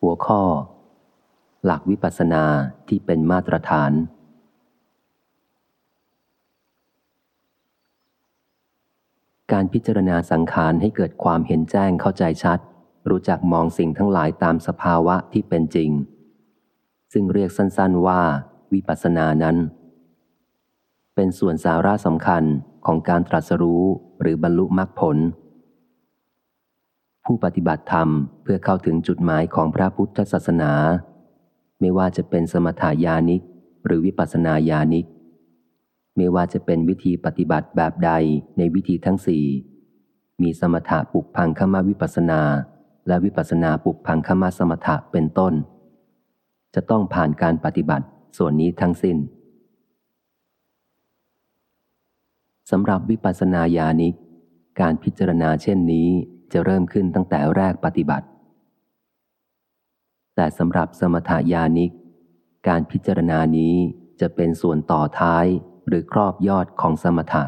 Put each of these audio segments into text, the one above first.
หัวข้อ หลักวิปัสสนาที่เป็นมาตรฐาน การพิจารณาสังขารให้เกิดความเห็นแจ้งเข้าใจชัด รู้จักมองสิ่งทั้งหลายตามสภาวะที่เป็นจริง ซึ่งเรียกสั้นๆว่าวิปัสสนานั้น เป็นส่วนสาระสำคัญของการตรัสรู้หรือบรรลุมรรคผล ผู้ปฏิบัติธรรมเพื่อเข้าถึงจุดหมายของพระพุทธศาสนา ไม่ว่าจะเป็นสมถายานิก หรือวิปัสสนาญาณิก ไม่ว่าจะเป็นวิธีปฏิบัติแบบใดในวิธีทั้งสี่มีสมถะปุกพังขมาวิปัสสนา และวิปัสสนาปุกพังขมาสมถะเป็นต้น จะต้องผ่านการปฏิบัติส่วนนี้ทั้งสิน้นสำหรับวิปัสสนาญาณิก การพิจารณาเช่นนี้ จะเริ่มขึ้นตั้งแต่แรกปฏิบัติ แต่สำหรับสมถายานิก การพิจารณานี้จะเป็นส่วนต่อท้ายหรือครอบยอดของสมถะ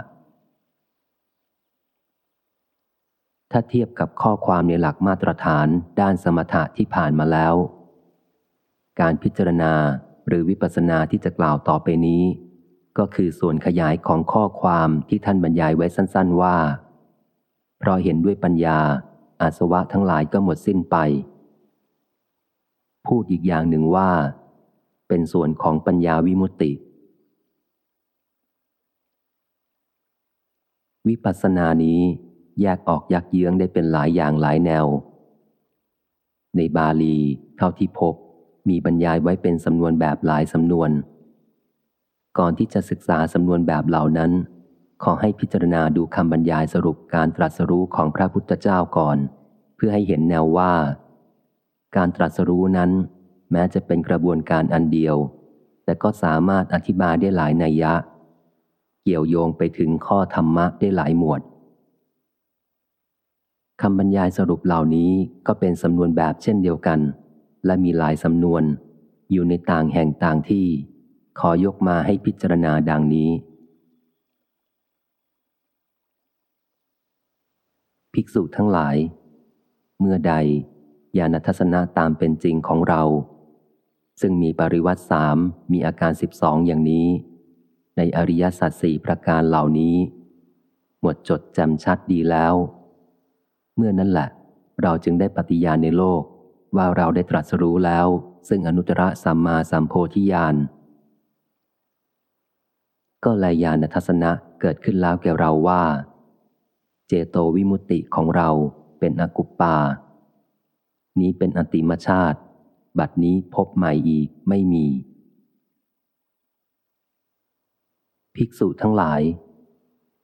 ถ้าเทียบกับข้อความในหลักมาตรฐานด้านสมถะที่ผ่านมาแล้ว การพิจารณาหรือวิปัสสนาที่จะกล่าวต่อไปนี้ ก็คือส่วนขยายของข้อความที่ท่านบรรยายไว้สั้น ๆ ว่า เพราะเห็นด้วยปัญญา อาสวะทั้งหลายก็หมดสิ้นไป พูดอีกอย่างหนึ่งว่า เป็นส่วนของปัญญาวิมุตติ วิปัสสนานี้แยกออกยักเยื้องได้เป็นหลายอย่างหลายแนว ในบาลีเท่าที่พบมีบรรยายไว้เป็นสำนวนแบบหลายสำนวน ก่อนที่จะศึกษาสำนวนแบบเหล่านั้น ขอให้พิจารณาดูคำบรรยายสรุปการตรัสรู้ของพระพุทธเจ้าก่อน เพื่อให้เห็นแนวว่า การตรัสรู้นั้น แม้จะเป็นกระบวนการอันเดียว แต่ก็สามารถอธิบายได้หลายนัยยะ เกี่ยวโยงไปถึงข้อธรรมะได้หลายหมวดคำบรรยายสรุปเหล่านี้ก็เป็นสำนวนแบบเช่นเดียวกัน และมีหลายสำนวน อยู่ในต่างแห่งต่างที่ ขอยกมาให้พิจารณาดังนี้ ภิกษุทั้งหลาย เมื่อใดญาณทัศนะตามเป็นจริงของเรา ซึ่งมีปริวัติสามมีอาการสิบสองอย่างนี้ ในอริยสัจสี่ประการเหล่านี้ หมดจดจำชัดดีแล้ว เมื่อนั้นแหละ เราจึงได้ปฏิญาณในโลกว่าเราได้ตรัสรู้แล้ว ซึ่งอนุตตรสัมมาสัมโพธิญาณก็ลายานทัศนะเกิดขึ้นแล้วแก่เราว่า เจโตวิมุตติของเราเป็นอกุปปา นี้เป็นอติมชาติ บัดนี้พบใหม่อีกไม่มี ภิกษุทั้งหลาย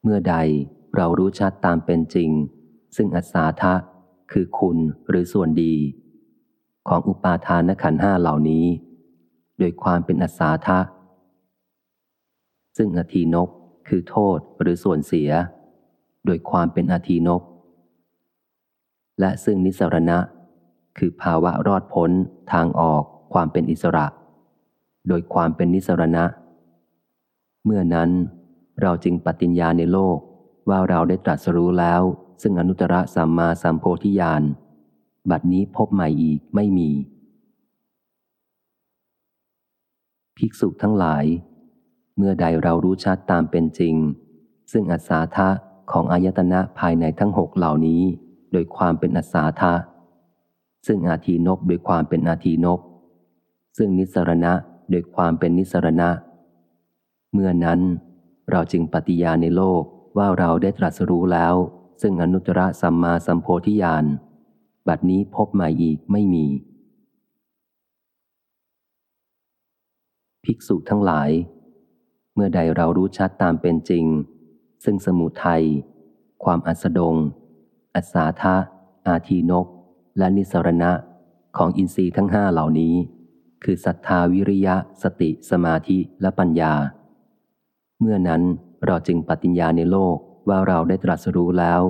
เมื่อใดเรารู้ชัดตามเป็นจริง ซึ่งอัศาทะคือคุณหรือส่วนดี ของอุปาทานขันห้าเหล่านี้ โดยความเป็นอัศาทะซึ่งอธีนกคือโทษหรือส่วนเสีย โดยความเป็นอธีนกและซึ่งนิสรณะ คือภาวะรอดพ้นทางออกความเป็นอิสระ โดยความเป็นนิสรณะ เมื่อนั้นเราจึงปฏิญญาในโลกว่าเราได้ตรัสรู้แล้ว ซึ่งอนุตตรสัมมาสัมโพธิญาณบัดนี้พบใหม่อีกไม่มี ภิกษุทั้งหลาย เมื่อใดเรารู้ชัดตามเป็นจริง ซึ่งอัศาธา ของอายตนะภายในทั้งหกเหล่านี้ โดยความเป็นอัศาธาซึ่งอาทีนกโดยความเป็นอาทีนกซึ่งนิสรณะโดยความเป็นนิสรณะ เมื่อนั้น เราจึงปฏิญาณในโลกว่าเราได้ตรัสรู้แล้ว ซึ่งอนุตตรสัมมาสัมโพธิญาณบัดนี้พบใหม่อีกไม่มี ภิกษุทั้งหลาย เมื่อใดเรารู้ชัดตามเป็นจริง ซึ่งสมุทัย ความอัสดง อัศาธาอาทีนก และนิสรณะของอินทรีย์ทั้งห้าเหล่านี้ คือศรัทธาวิริยะ สติสมาธิและปัญญา เมื่อนั้นเราจึงปฏิญญาในโลกว่าเราได้ตรัสรู้แล้ว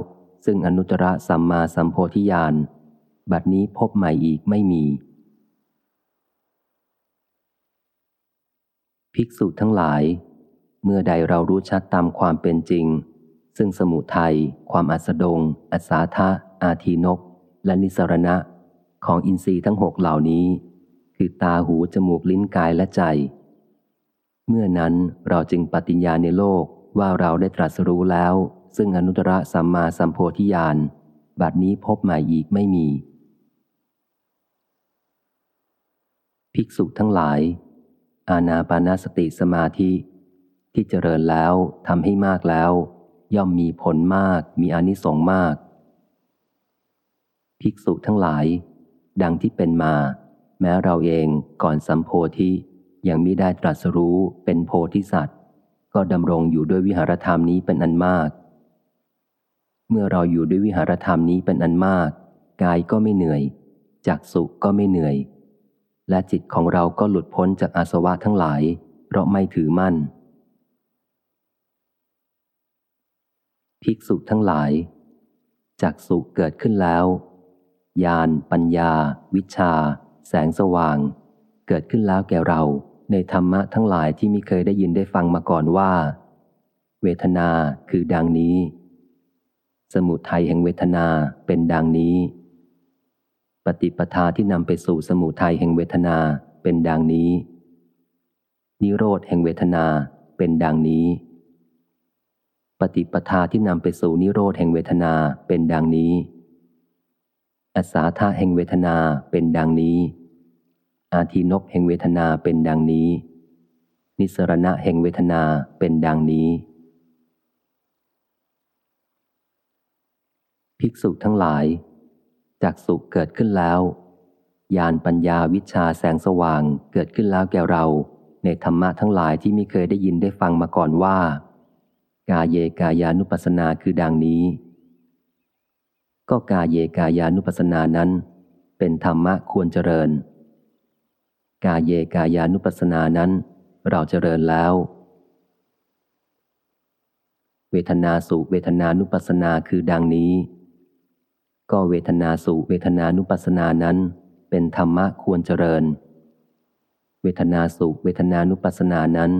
ซึ่งอนุตตรสัมมาสัมโพธิญาณบัดนี้พบใหม่อีกไม่มี ภิกษุทั้งหลาย เมื่อใดเรารู้ชัดตามความเป็นจริง ซึ่งสมุทัย ความอัสดง อัสาทะอาทีนก และนิสรณะ ของอินทรีย์ทั้งหกเหล่านี้ คือตาหู จมูกลิ้นกายและใจ เมื่อนั้นเราจึงปฏิญญาในโลกว่าเราได้ตรัสรู้แล้ว ซึ่งอนุตตรสัมมาสัมโพธิญาณ บัดนี้พบใหม่อีกไม่มี ภิกษุทั้งหลาย อาณาปานาสติสมาธิ ที่เจริญแล้วทำให้มากแล้ว ย่อมมีผลมากมีอนิสงส์มาก ภิกษุทั้งหลาย ดังที่เป็นมา แม้เราเองก่อนสัมโพธิยังมิได้ตรัสรู้เป็นโพธิสัตว์ ก็ดำรงอยู่ด้วยวิหารธรรมนี้เป็นอันมาก เมื่อเราอยู่ด้วยวิหารธรรมนี้เป็นอันมาก กายก็ไม่เหนื่อยจักสุก็ไม่เหนื่อย และจิตของเราก็หลุดพ้นจากอาสวะทั้งหลาย เพราะไม่ถือมั่น ภิกษุทั้งหลายจักสุเกิดขึ้นแล้ว ญาณปัญญา วิชา แสงสว่าง เกิดขึ้นแล้วแก่เราในธรรมะทั้งหลายที่มิเคยได้ยินได้ฟังมาก่อนว่า เวทนาคือดังนี้ สมุทัยแห่งเวทนาเป็นดังนี้ ปฏิปทาที่นำไปสู่สมุทัยแห่งเวทนาเป็นดังนี้ นิโรธแห่งเวทนาเป็นดังนี้ ปฏิปทาที่นำไปสู่นิโรธแห่งเวทนาเป็นดังนี้ อาสาธาแห่งเวทนาเป็นดังนี้ อาทีนกแห่งเวทนาเป็นดังนี้ นิสรณะแห่งเวทนาเป็นดังนี้ ภิกษุทั้งหลาย จากสุขเกิดขึ้นแล้วญาณปัญญาวิชาแสงสว่างเกิดขึ้นแล้วแก่เรา ในธรรมะทั้งหลายที่ไม่เคยได้ยินได้ฟังมาก่อนว่า กาเยกายานุปัสสนาคือดังนี้ ก็กาเยกายานุปัสสนานั้น เป็นธรรมะควรเจริญ กาเยกายานุปัสสนานั้น เราเจริญแล้ว เวทนาสุเวทนานุปัสสนาคือดังนี้ ก็เวทนาสุเวทนานุปัสสนานั้น เป็นธรรมะควรเจริญ เวทนาสุเวทนานุปัสสนานั้น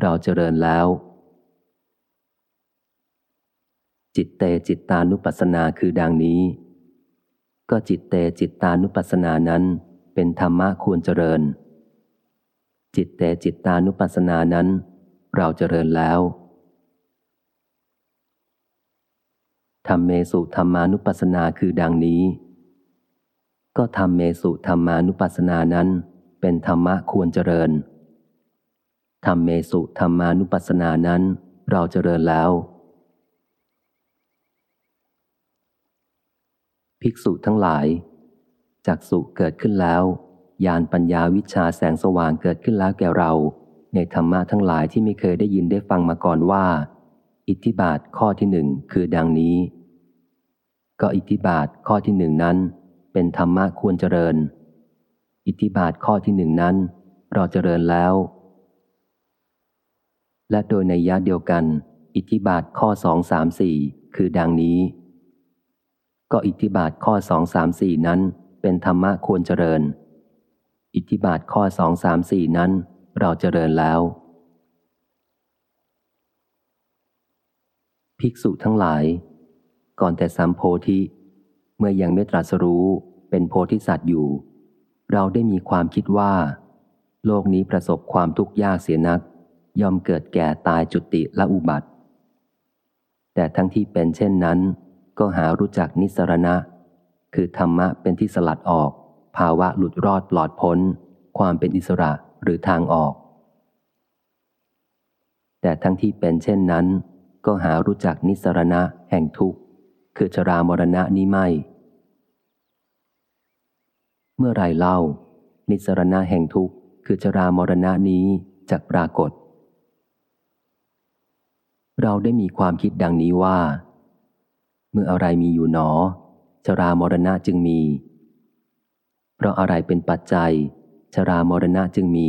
เราเจริญแล้ว จิตเตจิตตานุปัสสนาคือดังนี้ ก็จิตเตจิตตานุปัสสนานั้นเป็นธรรมะควรเจริญ จิตเตจิตตานุปัสสนานั้น เราเจริญแล้วธรรมเมสุธรรมานุปัสสนาคือดังนี้ ก็ธรรมเมสุธรรมานุปัสสนานั้น เป็นธรรมะควรเจริญธรรมเมสุธรรมานุปัสสนานั้น เราเจริญแล้ว ภิกษุทั้งหลายจากสุเกิดขึ้นแล้วญาณปัญญาวิชาแสงสว่างเกิดขึ้นแล้วแก่เรา ในธรรมะทั้งหลายที่ไม่เคยได้ยินได้ฟังมาก่อนว่า อิทธิบาทข้อที่หนึ่งคือดังนี้ ก็อิทธิบาทข้อที่หนึ่งนั้น เป็นธรรมะควรเจริญ อิทธิบาทข้อที่หนึ่งนั้น เราเจริญแล้ว และโดยในยะเดียวกัน อิทธิบาทข้อสองสามสี่คือดังนี้ ก็อิทธิบาทข้อสองสามสี่นั้น เป็นธรรมะควรเจริญ อิทธิบาทข้อสองสามสี่นั้น เราเจริญแล้ว ภิกษุทั้งหลาย ก่อนแต่สัมโพธิ เมื่อยังไม่ตรัสรู้เป็นโพธิสัตว์อยู่ เราได้มีความคิดว่า โลกนี้ประสบความทุกข์ยากเสียนัก ย่อมเกิดแก่ตายจุติและอุบัติ แต่ทั้งที่เป็นเช่นนั้น ก็หารู้จักนิสรณะ คือธรรมะเป็นที่สลัดออก ภาวะหลุดรอดปลอดพ้น ความเป็นอิสระหรือทางออก แต่ทั้งที่เป็นเช่นนั้น ก็หารู้จักนิสรณะแห่งทุกข์ คือชรามรณะนี้ไม่ เมื่อไรเล่า นิสรณะแห่งทุกข์ คือชรามรณะนี้จะปรากฏเราได้มีความคิดดังนี้ว่า เมื่ออะไรมีอยู่หนอ ชรามรณะจึงมี เพราะอะไรเป็นปัจจัย ชรามรณะจึงมี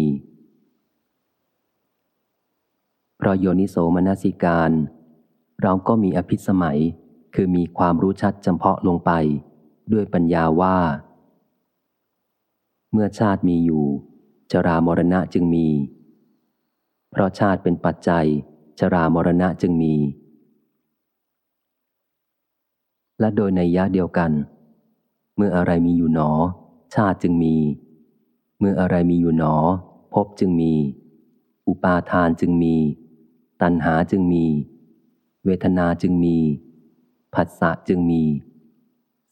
เพราะโยนิโสมนสิการ เราก็มีอภิสมัย คือมีความรู้ชัดจำเพาะลงไป ด้วยปัญญาว่า เมื่อชาติมีอยู่ ชรามรณะจึงมี เพราะชาติเป็นปัจจัย ชรามรณะจึงมี และโดยในยะเดียวกัน เมื่ออะไรมีอยู่หนอ ชาติจึงมี เมื่ออะไรมีอยู่หนอ พบจึงมี อุปาทานจึงมี ตัณหาจึงมี เวทนาจึงมี ผัสสะจึงมี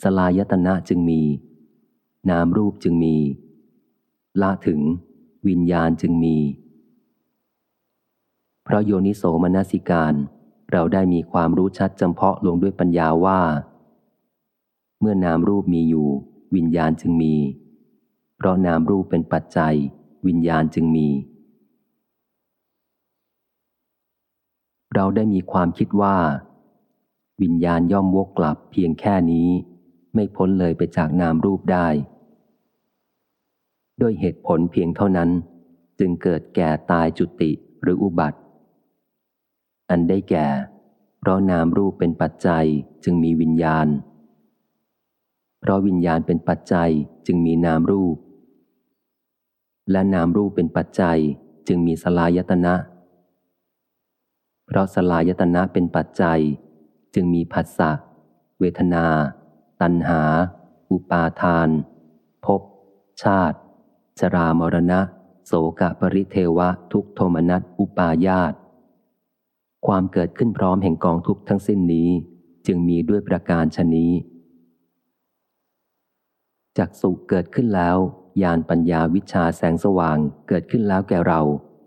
สลายตนะจึงมี นามรูปจึงมีละถึง วิญญาณจึงมี เพราะโยนิโสมนสิการ เราได้มีความรู้ชัดจำเพาะลงด้วยปัญญาว่า เมื่อนามรูปมีอยู่ วิญญาณจึงมี เพราะนามรูปเป็นปัจจัย วิญญาณจึงมี เราได้มีความคิดว่า วิญญาณย่อมวกกลับเพียงแค่นี้ ไม่พ้นเลยไปจากนามรูปได้ ด้วยเหตุผลเพียงเท่านั้น จึงเกิดแก่ตายจุติหรืออุบัติ อันได้แก่ เพราะนามรูปเป็นปัจจัยจึงมีวิญญาณ เพราะวิญญาณเป็นปัจจัยจึงมีนามรูป และนามรูปเป็นปัจจัยจึงมีสลายตนะ เพราะสลายตนะเป็นปัจจัย จึงมีผัสสะเวทนา ตัณหา อุปาทาน ภพ ชาติ ชรามรณะ โสกะปริเทวะทุกโทมนัสอุปาญาต ความเกิดขึ้นพร้อมแห่งกองทุกทั้งสิ้นนี้ จึงมีด้วยประการชนี้ จากสุเกิดขึ้นแล้วญาณปัญญาวิชาแสงสว่างเกิดขึ้นแล้วแก่เรา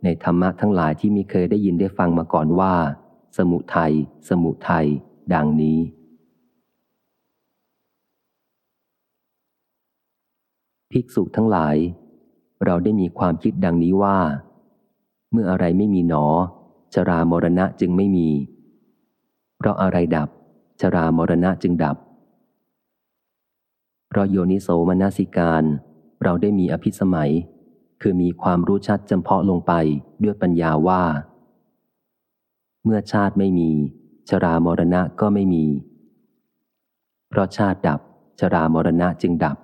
ในธรรมะทั้งหลายที่มีเคยได้ยินได้ฟังมาก่อนว่า สมุทัยสมุทัยดังนี้ ภิกษุทั้งหลาย เราได้มีความคิดดังนี้ว่า เมื่ออะไรไม่มีหนอ ชรามรณะจึงไม่มี เพราะอะไรดับ ชรามรณะจึงดับ ราะโยนิโสมนสิการ เราได้มีอภิสมัย คือมีความรู้ชัดจำเพาะลงไปด้วยปัญญาว่า เมื่อชาติไม่มี ชรามรณะก็ไม่มี เพราะชาติดับ ชรามรณะจึงดับ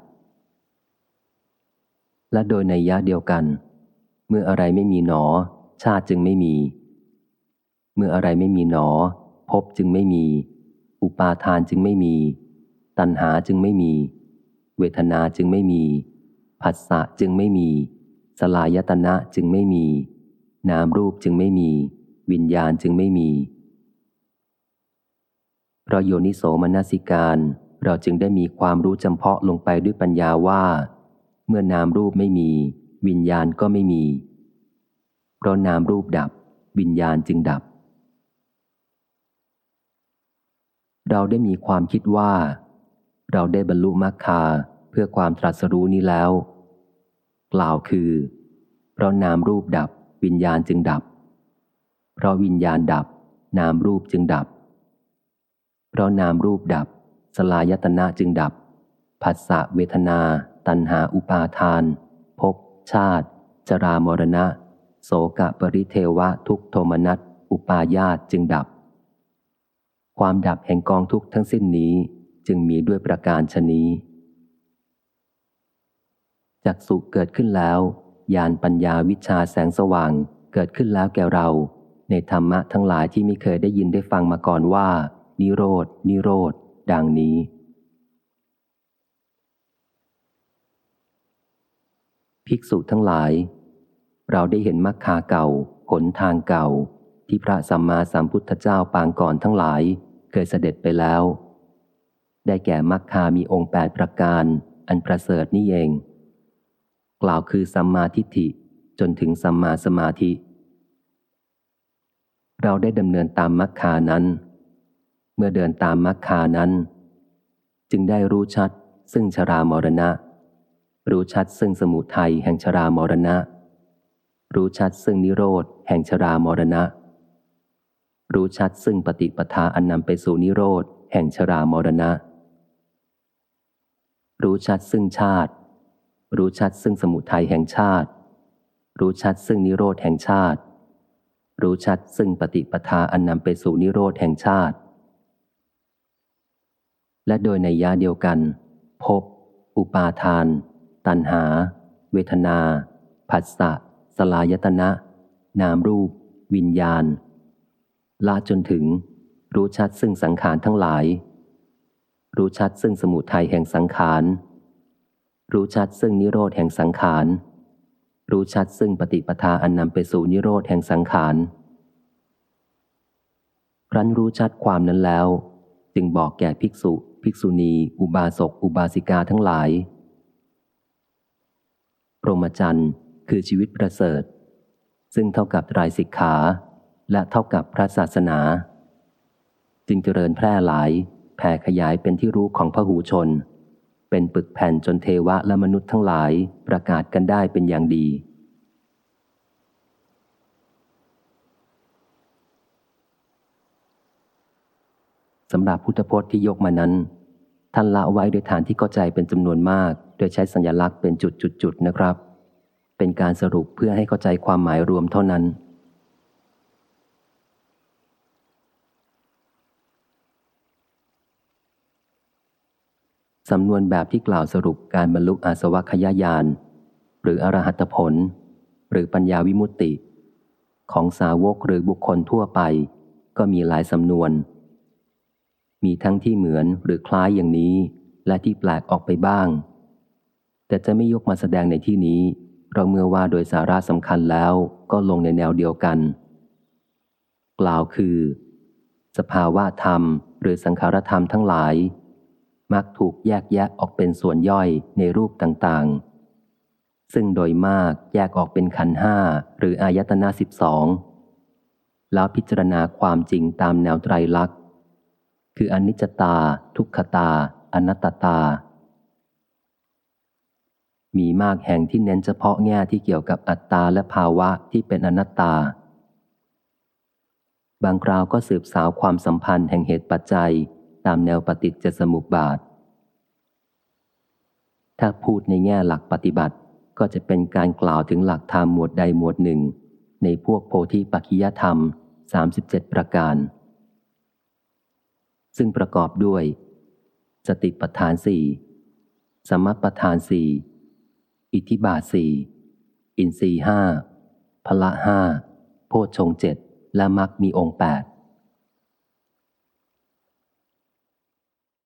และโดยในยะเดียวกัน เมื่ออะไรไม่มีหนอ ชาติจึงไม่มี เมื่ออะไรไม่มีหนอพบจึงไม่มี อุปาทานจึงไม่มี ตัณหาจึงไม่มี เวทนาจึงไม่มี ผัสสะจึงไม่มี สลายตนะจึงไม่มี นามรูปจึงไม่มี วิญญาณจึงไม่มี เพราะโยนิโสมนสิการเราจึงได้มีความรู้จำเพาะลงไปด้วยปัญญาว่า เมื่อนามรูปไม่มี วิญญาณก็ไม่มี เพราะนามรูปดับ วิญญาณจึงดับ เราได้มีความคิดว่า เราได้บรรลุมรรคา เพื่อความตรัสรู้นี้แล้ว กล่าวคือ เพราะนามรูปดับวิญญาณจึงดับ เพราะวิญญาณดับ นามรูปจึงดับ เพราะนามรูปดับ สลายตนะจึงดับผัสสะเวทนา ตัณหาอุปาทานภพชาติ จรามรณะ โสกะปริเทวะทุกโทมนัสอุปาญาตจึงดับ ความดับแห่งกองทุกทั้งสิ้นนี้จึงมีด้วยประการชนี้ จากสุเกิดขึ้นแล้วญาณปัญญาวิชาแสงสว่าง เกิดขึ้นแล้วแก่เรา ในธรรมะทั้งหลายที่ไม่เคยได้ยินได้ฟังมาก่อนว่า นิโรดนิโรธดังนี้ ภิกษุทั้งหลาย เราได้เห็นมรรคาเก่าหนทางเก่า ที่พระสัมมาสัมพุทธเจ้าปางก่อนทั้งหลาย เคยเสด็จไปแล้ว ได้แก่มรรคามีองค์แปดประการ อันประเสริฐนี่เอง กล่าวคือสัมมาทิฏฐิจนถึงสัมมาสมาธิ เราได้ดำเนินตามมรรคานั้น เมื่อเดินตามมรรคานั้น จึงได้รู้ชัดซึ่งชรามรณะ รู้ชัดซึ่งสมุทัยแห่งชรามรณะ รู้ชัดซึ่งนิโรธแห่งชรามรณะ รู้ชัดซึ่งปฏิปทาอันนำไปสู่นิโรธแห่งชรามรณะ รู้ชัดซึ่งชาติ รู้ชัดซึ่งสมุทัยแห่งชาติ รู้ชัดซึ่งนิโรธแห่งชาติ รู้ชัดซึ่งปฏิปทาอันนำไปสู่นิโรธแห่งชาติ และโดยในยาเดียวกัน พบ อุปาทาน ตัณหา เวทนา ผัสสะ สลายตนะ นามรูป วิญญาณลาจนถึง รู้ชัดซึ่งสังขารทั้งหลาย รู้ชัดซึ่งสมุทัยแห่งสังขาร รู้ชัดซึ่งนิโรธแห่งสังขาร รู้ชัดซึ่งปฏิปทาอันนำไปสู่นิโรธแห่งสังขารรั้นรู้ชัดความนั้นแล้ว จึงบอกแก่ภิกษุ ภิกษุณี อุบาสก อุบาสิกาทั้งหลายพรหมจรรย์คือชีวิตประเสริฐ ซึ่งเท่ากับไตรสิกขา และเท่ากับพระศาสนา จึงเจริญแพร่หลาย แผ่ขยายเป็นที่รู้ของพหูชน เป็นปึกแผ่นจนเทวะและมนุษย์ทั้งหลายประกาศกันได้เป็นอย่างดี สำหรับพุทธพจน์ที่ยกมานั้น ท่านละไว้โดยฐานที่เข้าใจเป็นจำนวนมาก โดยใช้สัญลักษณ์เป็นจุดๆๆนะครับ เป็นการสรุปเพื่อให้เข้าใจความหมายรวมเท่านั้น สำนวนแบบที่กล่าวสรุปการบรรลุอาสวัคยายาน หรืออรหัตผล หรือปัญญาวิมุตติ ของสาวกหรือบุคคลทั่วไป ก็มีหลายสำนวน มีทั้งที่เหมือนหรือคล้ายอย่างนี้ และที่แปลกออกไปบ้าง แต่จะไม่ยกมาแสดงในที่นี้เพราะเมื่อว่าโดยสาระสำคัญแล้วก็ลงในแนวเดียวกัน กล่าวคือ สภาวะธรรมหรือสังขารธรรมทั้งหลาย มักถูกแยกแยะออกเป็นส่วนย่อยในรูปต่างๆ ซึ่งโดยมากแยกออกเป็นขันห้าหรืออายตนะสิบสองแล้วพิจารณาความจริงตามแนวไตรลักษณ์ คืออนิจจตา ทุกขตา อนัตตา มีมากแห่งที่เน้นเฉพาะแง่ที่เกี่ยวกับอัตตาและภาวะที่เป็นอนัตตา บางคราวก็สืบสาวความสัมพันธ์แห่งเหตุปัจจัย ตามแนวปฏิจจสมุปบาท ถ้าพูดในแง่หลักปฏิบัติก็จะเป็นการกล่าวถึงหลักธรรมหมวดใดหมวดหนึ่ง ในพวกโพธิปัจขิยธรรม 37 ประการ ซึ่งประกอบด้วย สติปัฏฐานสี่สมัปปทานสี่ อิทธิบาทสี่ อินทรีห้าพละห้า โพชฌงเจ็ด และมักมีองค์แปด